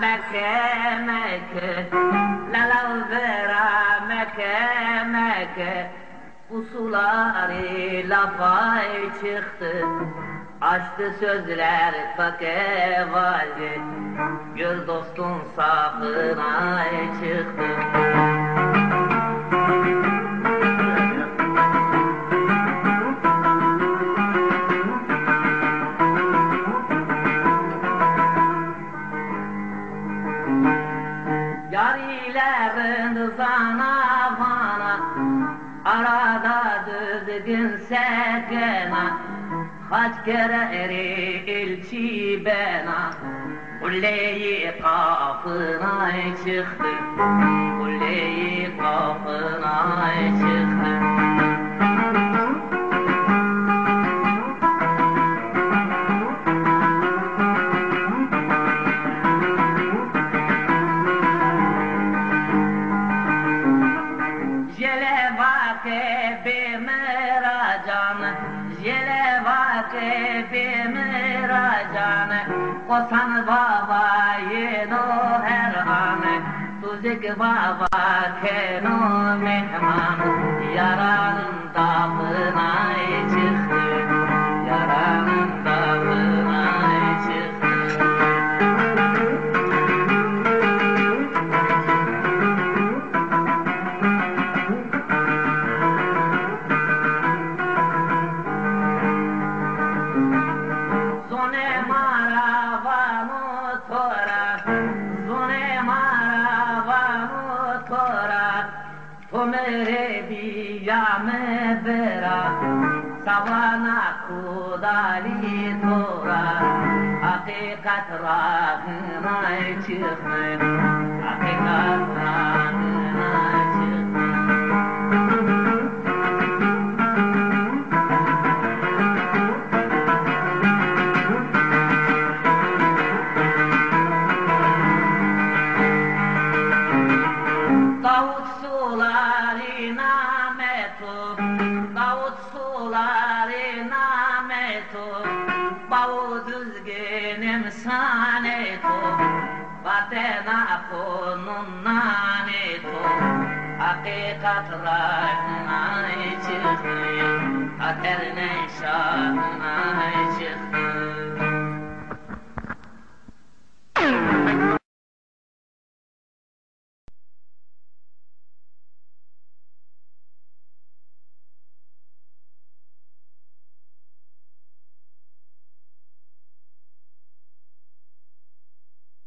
Mekke Mekke Lalav vera Mekke Mekke Usuları lafa çıktı. Açtı sözler fake valdi. Gör dostun safına çıktı Yarilerin rızana bana Arada düzgün sekena Kaç kere eri ilçi bena Kulleyi kapına çıktı. Kulleyi kapına çıktı میرا جان یلے واقع بے میرا جان کوسن بابا، یہ نو حیران تجھے بابا کھینو مہمان۔ یاران ओ मेरे दिया में बेरा सवाना खुदारी थोरा हकीकत राख माय चिर हकीकत Davut sularına metu, Davut sularına metu, Bavu düzgünüm sanetu, Vatena konun nanetu, Hakikat rahına çıktı, Kaderine şahına çıktı.